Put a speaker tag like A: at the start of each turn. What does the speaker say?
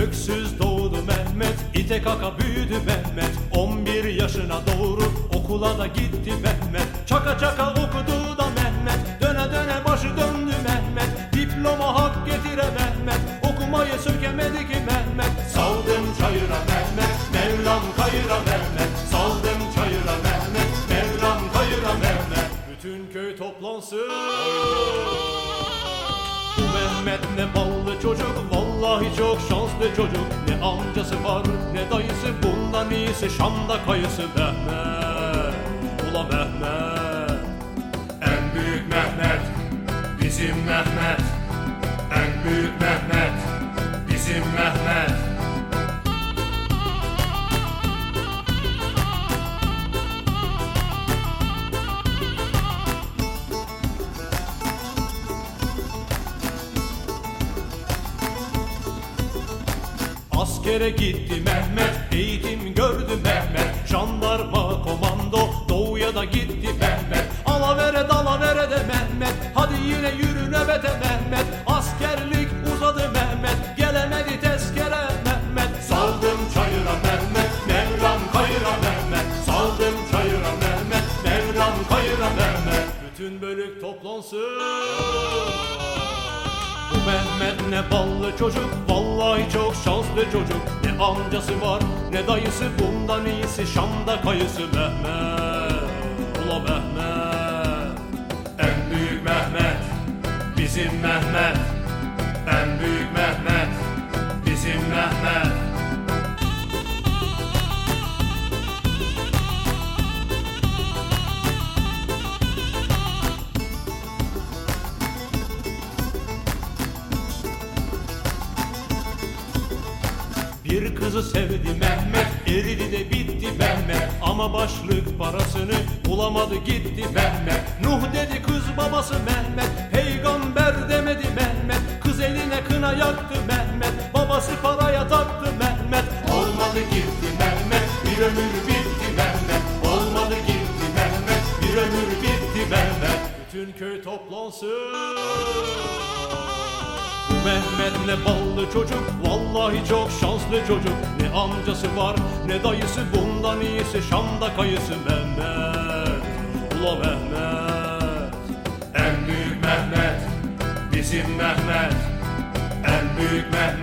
A: Yüzsüz doğdu Mehmet, ite kaka büyüdü Mehmet. 11 yaşına doğru okula da gitti Mehmet. Çaka çaka okudu da Mehmet, döne döne başı döndü Mehmet. Diploma hak getire Mehmet, okumayı sökemedi ki Mehmet. Saldım çayıra Mehmet, Mevlam kayıra Mehmet. Saldım çayıra Mehmet, Mevlam kayıra Mehmet. Bütün köy toplansın. Bu Mehmet ne ballı çocuk Vallahi çok şanslı çocuk Ne amcası var ne dayısı. Bundan iyisi Şam'da kayısı Mehmet. Ula Mehmet. En büyük Mehmet Bizim Mehmet Askere gitti Mehmet, eğitim gördü Mehmet. Jandarma komando, doğuya da gitti Mehmet. Alavere dalavere de Mehmet, hadi yine yürü nöbete Mehmet. Askerlik uzadı Mehmet, gelemedi tezkere Mehmet. Saldım çayıra Mehmet, Mevlam kayıra Mehmet. Saldım çayıra Mehmet, Mevlam kayıra Mehmet. Bütün bölük toplansın Mehmet ne ballı çocuk Vallahi çok şanslı çocuk. Ne amcası var ne dayısı Bundan iyisi Şam'da kayısı Mehmet. Ula Mehmet En büyük Mehmet Bizim Mehmet Bir kızı sevdi Mehmet, eridi de bitti Mehmet. Ama başlık parasını bulamadı gitti Mehmet. Nuh dedi kız babası Mehmet, peygamber demedi Mehmet. Kız eline kına yaktı Mehmet, babası paraya taktı Mehmet. Olmadı gitti Mehmet, bir ömür bitti Mehmet. Olmadı gitti Mehmet, bir ömür bitti Mehmet. Bütün köy toplansın Mehmet ne ballı çocuk Vallahi çok şanslı çocuk. Ne amcası var ne dayısı Bundan iyisi Şam'da kayısı Mehmet. Ula Mehmet. En büyük Mehmet Bizim Mehmet. En büyük Mehmet